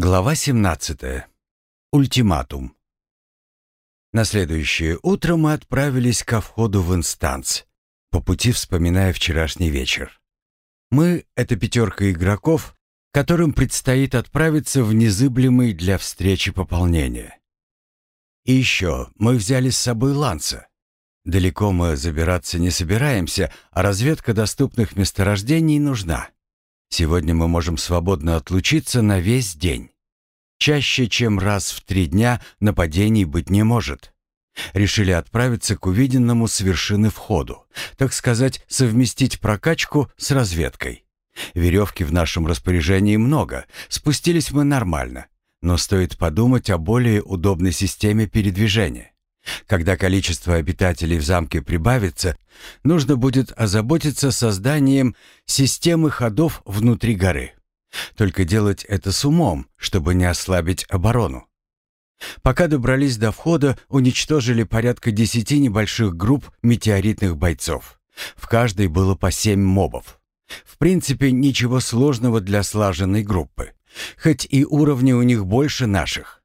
Глава 17. Ультиматум. На следующее утро мы отправились ко входу в инстанс, по пути вспоминая вчерашний вечер. Мы — это пятерка игроков, которым предстоит отправиться в незыблемый для встречи пополнения. И еще мы взяли с собой Ланса. Далеко мы забираться не собираемся, а разведка доступных месторождений нужна. Сегодня мы можем свободно отлучиться на весь день. Чаще, чем раз в три дня нападений быть не может. Решили отправиться к увиденному с вершины входу, так сказать, совместить прокачку с разведкой. Веревки в нашем распоряжении много, спустились мы нормально, но стоит подумать о более удобной системе передвижения. Когда количество обитателей в замке прибавится, нужно будет озаботиться созданием системы ходов внутри горы. Только делать это с умом, чтобы не ослабить оборону. Пока добрались до входа, уничтожили порядка десяти небольших групп метеоритных бойцов. В каждой было по семь мобов. В принципе, ничего сложного для слаженной группы. Хоть и уровни у них больше наших.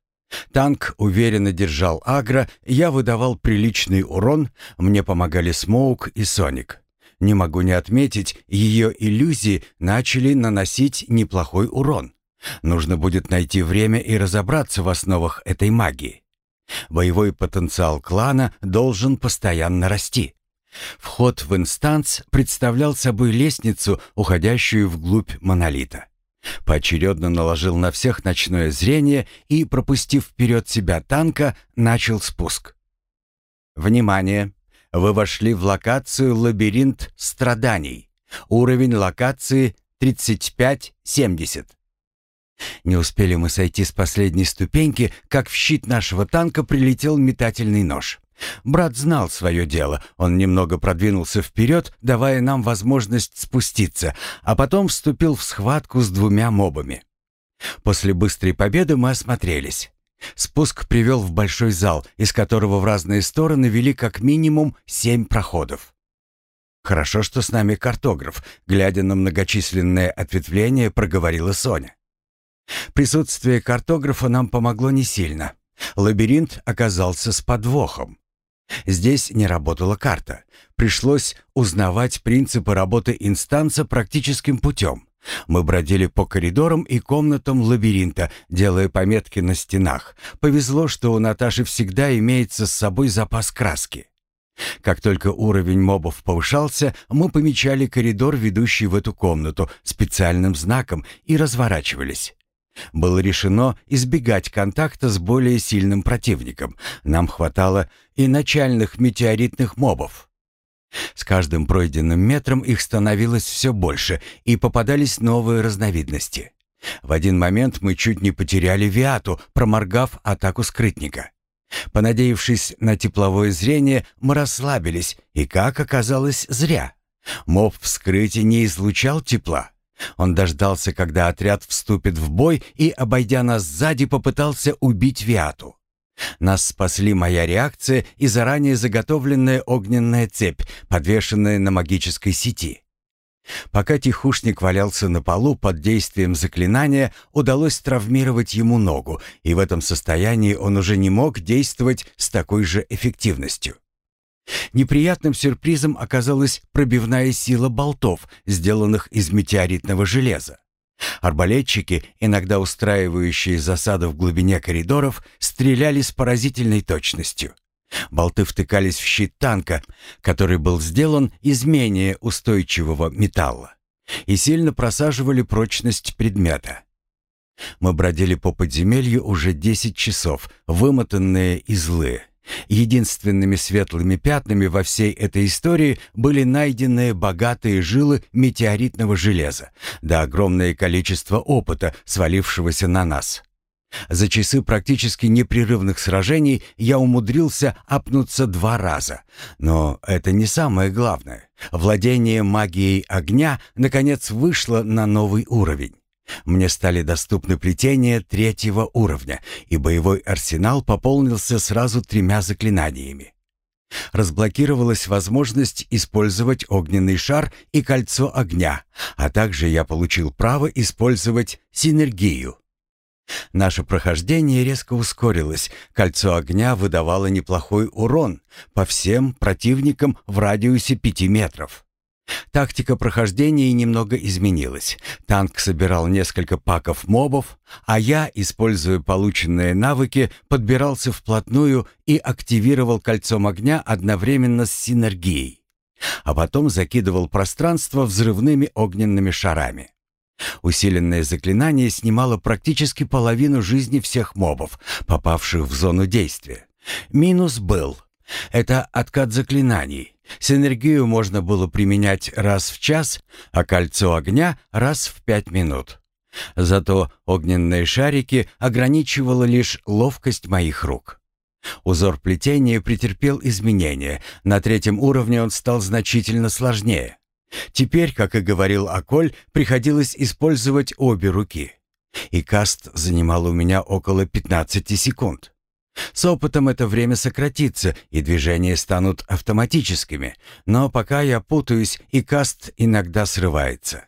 Танк уверенно держал агро, я выдавал приличный урон, мне помогали Смоук и Соник. Не могу не отметить, ее иллюзии начали наносить неплохой урон. Нужно будет найти время и разобраться в основах этой магии. Боевой потенциал клана должен постоянно расти. Вход в инстанс представлял собой лестницу, уходящую вглубь монолита. Поочередно наложил на всех ночное зрение и, пропустив вперед себя танка, начал спуск. Внимание! Вы вошли в локацию «Лабиринт страданий». Уровень локации 35-70. Не успели мы сойти с последней ступеньки, как в щит нашего танка прилетел метательный нож. Брат знал свое дело. Он немного продвинулся вперед, давая нам возможность спуститься, а потом вступил в схватку с двумя мобами. После быстрой победы мы осмотрелись. Спуск привел в большой зал, из которого в разные стороны вели как минимум семь проходов. «Хорошо, что с нами картограф», — глядя на многочисленные ответвления, проговорила Соня. Присутствие картографа нам помогло не сильно. Лабиринт оказался с подвохом. Здесь не работала карта. Пришлось узнавать принципы работы инстанса практическим путем. Мы бродили по коридорам и комнатам лабиринта, делая пометки на стенах. Повезло, что у Наташи всегда имеется с собой запас краски. Как только уровень мобов повышался, мы помечали коридор, ведущий в эту комнату, специальным знаком и разворачивались. Было решено избегать контакта с более сильным противником. Нам хватало и начальных метеоритных мобов. С каждым пройденным метром их становилось все больше, и попадались новые разновидности. В один момент мы чуть не потеряли Виату, проморгав атаку скрытника. Понадеявшись на тепловое зрение, мы расслабились, и, как оказалось, зря. Моб вскрытия не излучал тепла. Он дождался, когда отряд вступит в бой и, обойдя нас сзади, попытался убить Виату. Нас спасли моя реакция и заранее заготовленная огненная цепь, подвешенная на магической сети. Пока тихушник валялся на полу под действием заклинания, удалось травмировать ему ногу, и в этом состоянии он уже не мог действовать с такой же эффективностью. Неприятным сюрпризом оказалась пробивная сила болтов, сделанных из метеоритного железа. Арбалетчики, иногда устраивающие засаду в глубине коридоров, стреляли с поразительной точностью. Болты втыкались в щит танка, который был сделан из менее устойчивого металла, и сильно просаживали прочность предмета. Мы бродили по подземелью уже десять часов, вымотанные и злые. Единственными светлыми пятнами во всей этой истории были найденные богатые жилы метеоритного железа, да огромное количество опыта, свалившегося на нас. За часы практически непрерывных сражений я умудрился апнуться два раза. Но это не самое главное. Владение магией огня наконец вышло на новый уровень. Мне стали доступны плетения третьего уровня, и боевой арсенал пополнился сразу тремя заклинаниями. Разблокировалась возможность использовать огненный шар и кольцо огня, а также я получил право использовать синергию. Наше прохождение резко ускорилось. Кольцо огня выдавало неплохой урон по всем противникам в радиусе пяти метров. Тактика прохождения немного изменилась. Танк собирал несколько паков мобов, а я, используя полученные навыки, подбирался вплотную и активировал кольцом огня одновременно с синергией. А потом закидывал пространство взрывными огненными шарами. Усиленное заклинание снимало практически половину жизни всех мобов, попавших в зону действия. Минус был. Это откат заклинаний. Синергию можно было применять раз в час, а кольцо огня раз в пять минут. Зато огненные шарики ограничивало лишь ловкость моих рук. Узор плетения претерпел изменения. На третьем уровне он стал значительно сложнее. Теперь, как и говорил Аколь, приходилось использовать обе руки. И каст занимал у меня около 15 секунд. С опытом это время сократится, и движения станут автоматическими, но пока я путаюсь, и каст иногда срывается.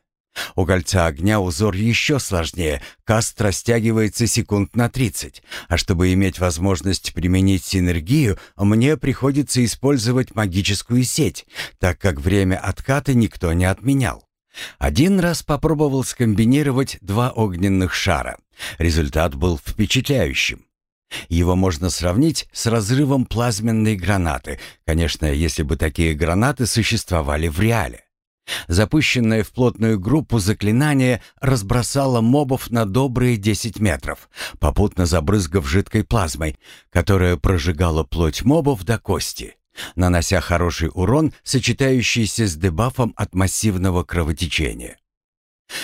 У кольца огня узор еще сложнее, каст растягивается секунд на 30, а чтобы иметь возможность применить синергию, мне приходится использовать магическую сеть, так как время отката никто не отменял. Один раз попробовал скомбинировать два огненных шара. Результат был впечатляющим. Его можно сравнить с разрывом плазменной гранаты, конечно, если бы такие гранаты существовали в реале. Запущенное в плотную группу заклинание разбросало мобов на добрые 10 метров, попутно забрызгав жидкой плазмой, которая прожигала плоть мобов до кости, нанося хороший урон, сочетающийся с дебафом от массивного кровотечения.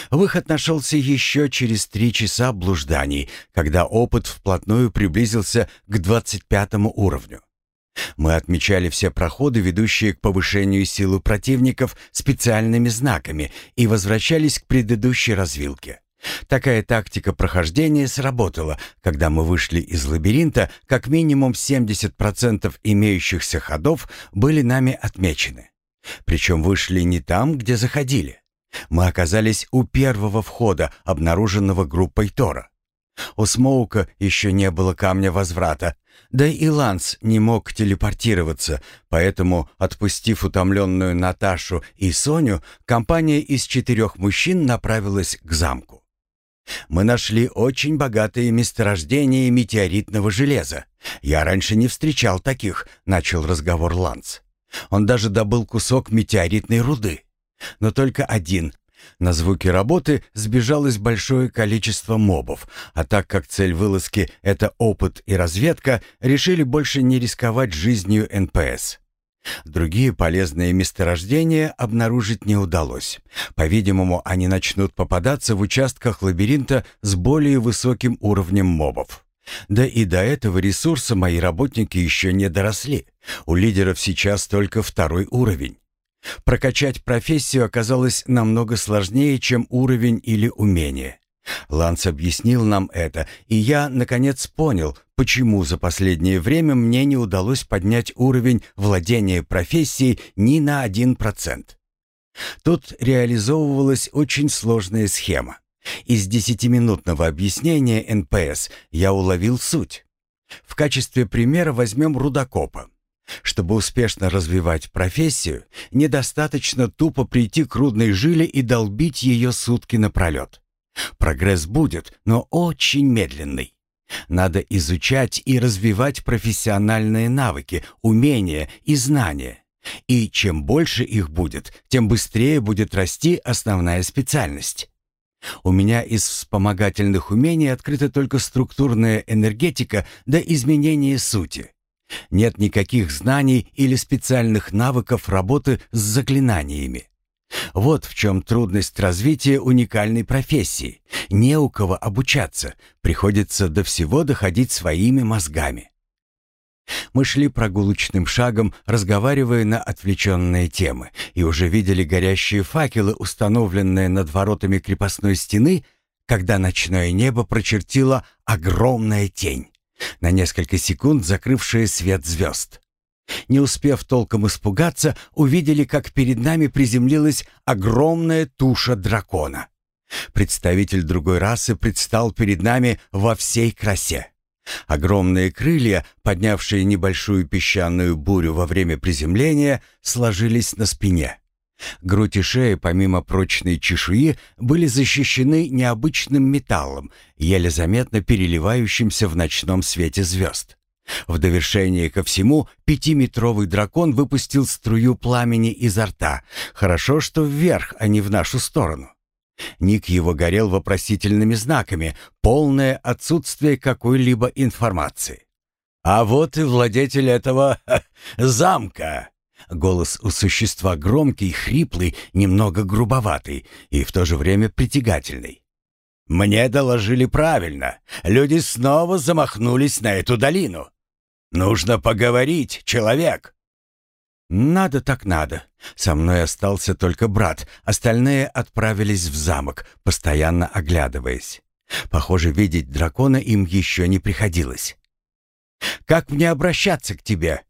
Выход нашелся еще через три часа блужданий, когда опыт вплотную приблизился к 25 уровню. Мы отмечали все проходы, ведущие к повышению силы противников специальными знаками, и возвращались к предыдущей развилке. Такая тактика прохождения сработала, когда мы вышли из лабиринта, как минимум 70% имеющихся ходов были нами отмечены. Причем вышли не там, где заходили. Мы оказались у первого входа, обнаруженного группой Тора. У Смоука еще не было камня возврата, да и Ланс не мог телепортироваться, поэтому, отпустив утомленную Наташу и Соню, компания из четырех мужчин направилась к замку. Мы нашли очень богатые месторождения метеоритного железа. Я раньше не встречал таких, начал разговор Ланс. Он даже добыл кусок метеоритной руды. Но только один, на звуки работы сбежалось большое количество мобов, а так как цель вылазки — это опыт и разведка, решили больше не рисковать жизнью НПС. Другие полезные месторождения обнаружить не удалось. По-видимому, они начнут попадаться в участках лабиринта с более высоким уровнем мобов. Да и до этого ресурса мои работники еще не доросли. У лидеров сейчас только второй уровень. Прокачать профессию оказалось намного сложнее, чем уровень или умение. Ланс объяснил нам это, и я, наконец, понял, почему за последнее время мне не удалось поднять уровень владения профессией ни на один процент. Тут реализовывалась очень сложная схема. Из десятиминутного объяснения НПС я уловил суть. В качестве примера возьмем рудокопа. Чтобы успешно развивать профессию, недостаточно тупо прийти к рудной жиле и долбить ее сутки напролет. Прогресс будет, но очень медленный. Надо изучать и развивать профессиональные навыки, умения и знания. И чем больше их будет, тем быстрее будет расти основная специальность. У меня из вспомогательных умений открыта только структурная энергетика до изменения сути. Нет никаких знаний или специальных навыков работы с заклинаниями. Вот в чем трудность развития уникальной профессии. Не у кого обучаться, приходится до всего доходить своими мозгами. Мы шли прогулочным шагом, разговаривая на отвлеченные темы, и уже видели горящие факелы, установленные над воротами крепостной стены, когда ночное небо прочертила огромная тень на несколько секунд закрывшие свет звезд. Не успев толком испугаться, увидели, как перед нами приземлилась огромная туша дракона. Представитель другой расы предстал перед нами во всей красе. Огромные крылья, поднявшие небольшую песчаную бурю во время приземления, сложились на спине. Грудь и шея, помимо прочной чешуи, были защищены необычным металлом, еле заметно переливающимся в ночном свете звезд. В довершение ко всему, пятиметровый дракон выпустил струю пламени изо рта. Хорошо, что вверх, а не в нашу сторону. Ник его горел вопросительными знаками, полное отсутствие какой-либо информации. «А вот и владетель этого замка!» Голос у существа громкий, хриплый, немного грубоватый и в то же время притягательный. «Мне доложили правильно. Люди снова замахнулись на эту долину. Нужно поговорить, человек!» «Надо так надо. Со мной остался только брат. Остальные отправились в замок, постоянно оглядываясь. Похоже, видеть дракона им еще не приходилось. «Как мне обращаться к тебе?»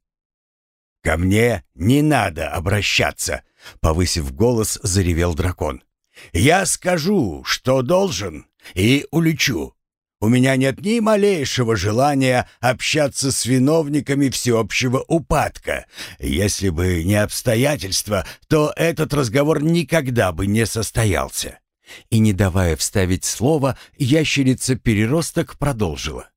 «Ко мне не надо обращаться», — повысив голос, заревел дракон. «Я скажу, что должен, и улечу. У меня нет ни малейшего желания общаться с виновниками всеобщего упадка. Если бы не обстоятельства, то этот разговор никогда бы не состоялся». И, не давая вставить слово, ящерица-переросток продолжила.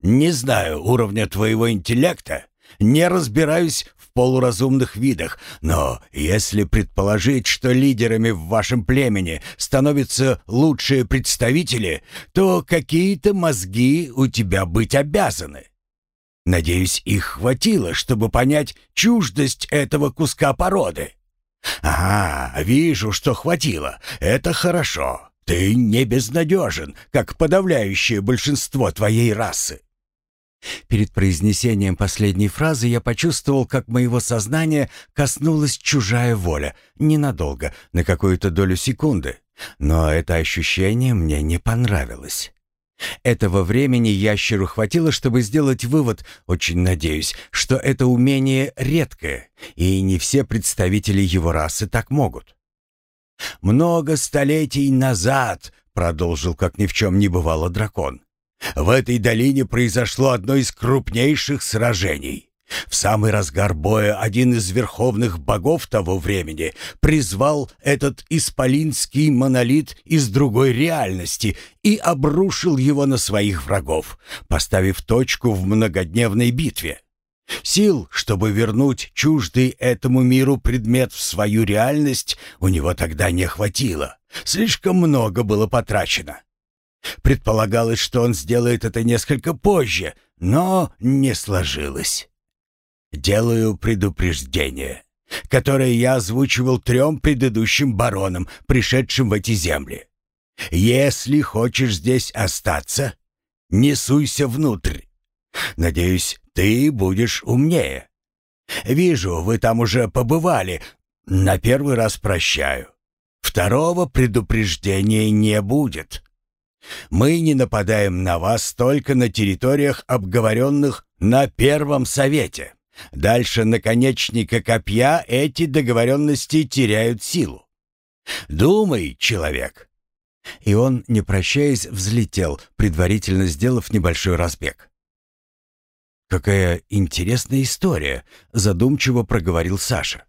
«Не знаю уровня твоего интеллекта, не разбираюсь полуразумных видах, но если предположить, что лидерами в вашем племени становятся лучшие представители, то какие-то мозги у тебя быть обязаны. Надеюсь, их хватило, чтобы понять чуждость этого куска породы. Ага, вижу, что хватило. Это хорошо. Ты не безнадежен, как подавляющее большинство твоей расы. Перед произнесением последней фразы я почувствовал, как моего сознания коснулась чужая воля. Ненадолго, на какую-то долю секунды. Но это ощущение мне не понравилось. Этого времени ящеру хватило, чтобы сделать вывод, очень надеюсь, что это умение редкое, и не все представители его расы так могут. «Много столетий назад», — продолжил, как ни в чем не бывало дракон, в этой долине произошло одно из крупнейших сражений. В самый разгар боя один из верховных богов того времени призвал этот исполинский монолит из другой реальности и обрушил его на своих врагов, поставив точку в многодневной битве. Сил, чтобы вернуть чуждый этому миру предмет в свою реальность, у него тогда не хватило. Слишком много было потрачено. Предполагалось, что он сделает это несколько позже, но не сложилось. Делаю предупреждение, которое я озвучивал трем предыдущим баронам, пришедшим в эти земли. Если хочешь здесь остаться, не суйся внутрь. Надеюсь, ты будешь умнее. Вижу, вы там уже побывали. На первый раз прощаю. Второго предупреждения не будет. Мы не нападаем на вас только на территориях, обговоренных на Первом Совете. Дальше наконечника копья эти договоренности теряют силу. Думай, человек». И он, не прощаясь, взлетел, предварительно сделав небольшой разбег. «Какая интересная история», — задумчиво проговорил Саша.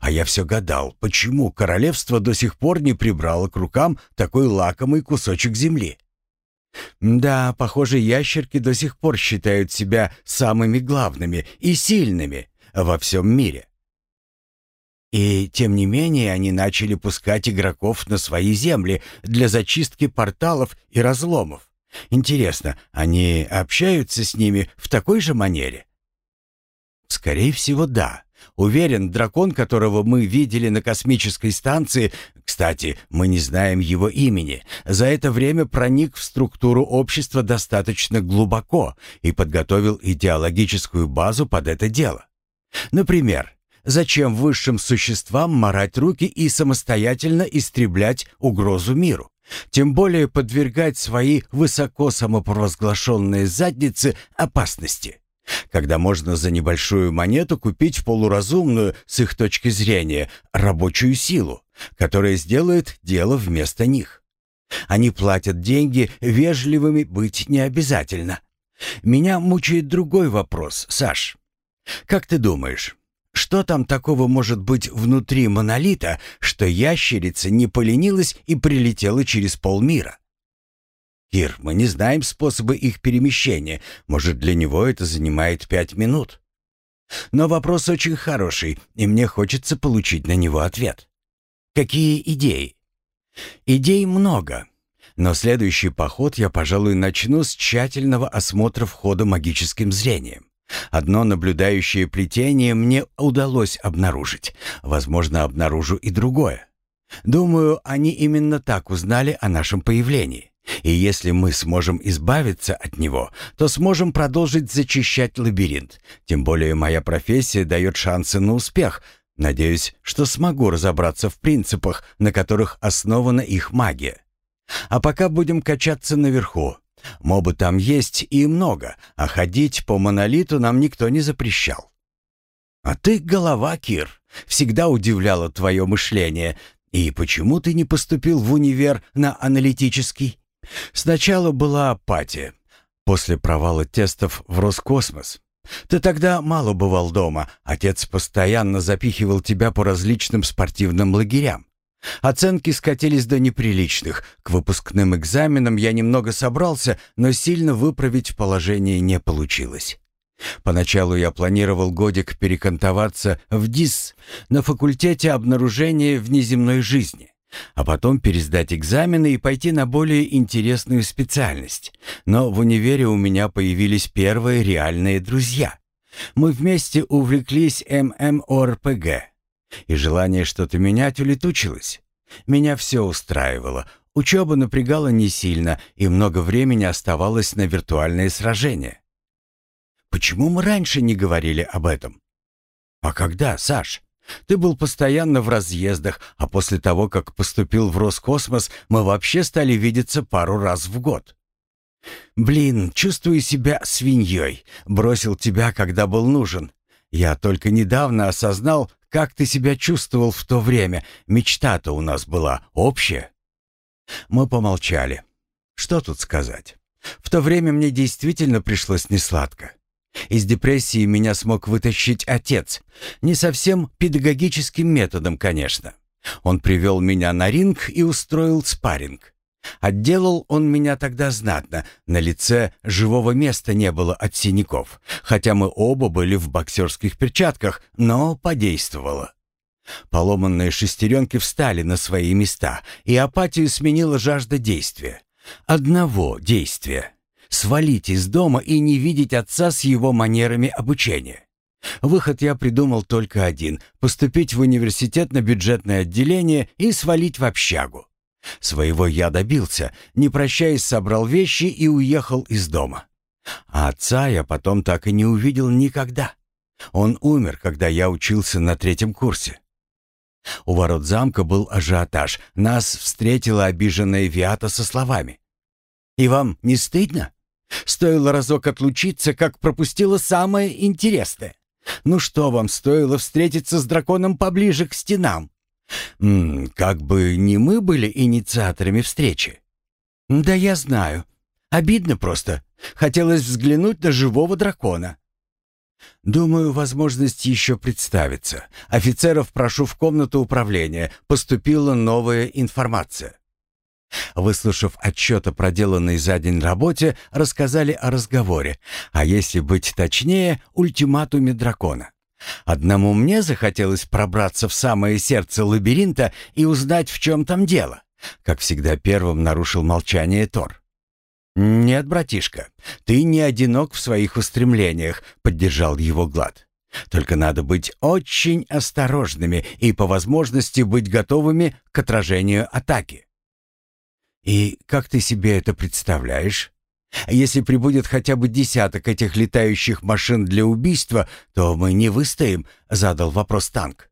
А я все гадал, почему королевство до сих пор не прибрало к рукам такой лакомый кусочек земли. Да, похоже, ящерки до сих пор считают себя самыми главными и сильными во всем мире. И тем не менее они начали пускать игроков на свои земли для зачистки порталов и разломов. Интересно, они общаются с ними в такой же манере? Скорее всего, да. Уверен, дракон, которого мы видели на космической станции, кстати, мы не знаем его имени, за это время проник в структуру общества достаточно глубоко и подготовил идеологическую базу под это дело. Например, зачем высшим существам морать руки и самостоятельно истреблять угрозу миру? Тем более подвергать свои высоко самопровозглашенные задницы опасности когда можно за небольшую монету купить полуразумную, с их точки зрения, рабочую силу, которая сделает дело вместо них. Они платят деньги, вежливыми быть не обязательно. Меня мучает другой вопрос, Саш. Как ты думаешь, что там такого может быть внутри монолита, что ящерица не поленилась и прилетела через полмира? Кир, мы не знаем способы их перемещения. Может, для него это занимает пять минут. Но вопрос очень хороший, и мне хочется получить на него ответ. Какие идеи? Идей много, но следующий поход я, пожалуй, начну с тщательного осмотра входа магическим зрением. Одно наблюдающее плетение мне удалось обнаружить. Возможно, обнаружу и другое. Думаю, они именно так узнали о нашем появлении. И если мы сможем избавиться от него, то сможем продолжить зачищать лабиринт. Тем более моя профессия дает шансы на успех. Надеюсь, что смогу разобраться в принципах, на которых основана их магия. А пока будем качаться наверху. Мобы там есть и много, а ходить по монолиту нам никто не запрещал. А ты голова, Кир. Всегда удивляло твое мышление. И почему ты не поступил в универ на аналитический? Сначала была апатия. После провала тестов в Роскосмос. Ты тогда мало бывал дома. Отец постоянно запихивал тебя по различным спортивным лагерям. Оценки скатились до неприличных. К выпускным экзаменам я немного собрался, но сильно выправить положение не получилось. Поначалу я планировал годик перекантоваться в ДИС на факультете обнаружения внеземной жизни, а потом пересдать экзамены и пойти на более интересную специальность. Но в универе у меня появились первые реальные друзья. Мы вместе увлеклись ММОРПГ и желание что-то менять улетучилось. Меня все устраивало. Учеба напрягала не сильно, и много времени оставалось на виртуальные сражения. Почему мы раньше не говорили об этом? А когда, Саш? Ты был постоянно в разъездах, а после того, как поступил в Роскосмос, мы вообще стали видеться пару раз в год. Блин, чувствую себя свиньей. Бросил тебя, когда был нужен. Я только недавно осознал, как ты себя чувствовал в то время? Мечта-то у нас была общая». Мы помолчали. Что тут сказать? В то время мне действительно пришлось несладко. Из депрессии меня смог вытащить отец. Не совсем педагогическим методом, конечно. Он привел меня на ринг и устроил спарринг. Отделал он меня тогда знатно. На лице живого места не было от синяков, хотя мы оба были в боксерских перчатках, но подействовало. Поломанные шестеренки встали на свои места, и апатию сменила жажда действия. Одного действия. Свалить из дома и не видеть отца с его манерами обучения. Выход я придумал только один — поступить в университет на бюджетное отделение и свалить в общагу. Своего я добился, не прощаясь, собрал вещи и уехал из дома. А отца я потом так и не увидел никогда. Он умер, когда я учился на третьем курсе. У ворот замка был ажиотаж. Нас встретила обиженная Виата со словами. «И вам не стыдно? Стоило разок отлучиться, как пропустила самое интересное. Ну что вам стоило встретиться с драконом поближе к стенам? М как бы не мы были инициаторами встречи. Да я знаю. Обидно просто. Хотелось взглянуть на живого дракона. Думаю, возможность еще представится. Офицеров прошу в комнату управления. Поступила новая информация. Выслушав отчет о проделанной за день работе, рассказали о разговоре, а если быть точнее, ультиматуме дракона. Одному мне захотелось пробраться в самое сердце лабиринта и узнать, в чем там дело. Как всегда, первым нарушил молчание Тор. «Нет, братишка, ты не одинок в своих устремлениях», — поддержал его Глад. «Только надо быть очень осторожными и по возможности быть готовыми к отражению атаки». «И как ты себе это представляешь?» Если прибудет хотя бы десяток этих летающих машин для убийства, то мы не выстоим», — задал вопрос танк.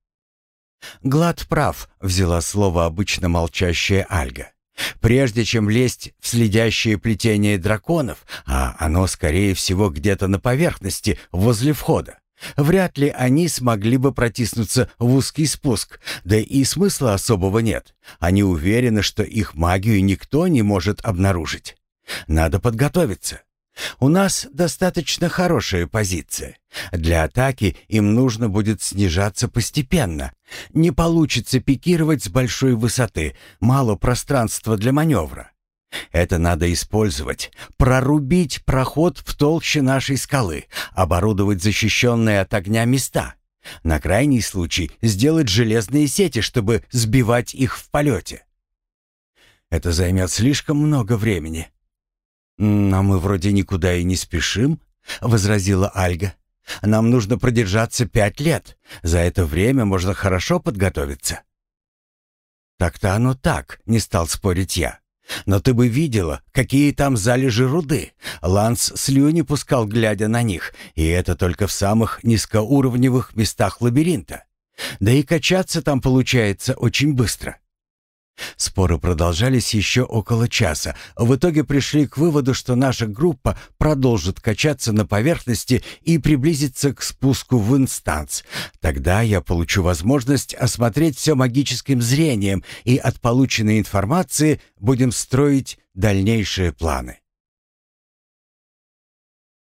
«Глад прав», — взяла слово обычно молчащая Альга. «Прежде чем лезть в следящее плетение драконов, а оно, скорее всего, где-то на поверхности, возле входа, Вряд ли они смогли бы протиснуться в узкий спуск, да и смысла особого нет. Они уверены, что их магию никто не может обнаружить. Надо подготовиться. У нас достаточно хорошая позиция. Для атаки им нужно будет снижаться постепенно. Не получится пикировать с большой высоты, мало пространства для маневра. Это надо использовать, прорубить проход в толще нашей скалы, оборудовать защищенные от огня места. На крайний случай сделать железные сети, чтобы сбивать их в полете. Это займет слишком много времени. «Но мы вроде никуда и не спешим», — возразила Альга. «Нам нужно продержаться пять лет. За это время можно хорошо подготовиться». «Так-то оно так», — не стал спорить я. Но ты бы видела, какие там залежи руды. Ланс слюни пускал, глядя на них, и это только в самых низкоуровневых местах лабиринта. Да и качаться там получается очень быстро. Споры продолжались еще около часа. В итоге пришли к выводу, что наша группа продолжит качаться на поверхности и приблизится к спуску в инстанс. Тогда я получу возможность осмотреть все магическим зрением и от полученной информации будем строить дальнейшие планы.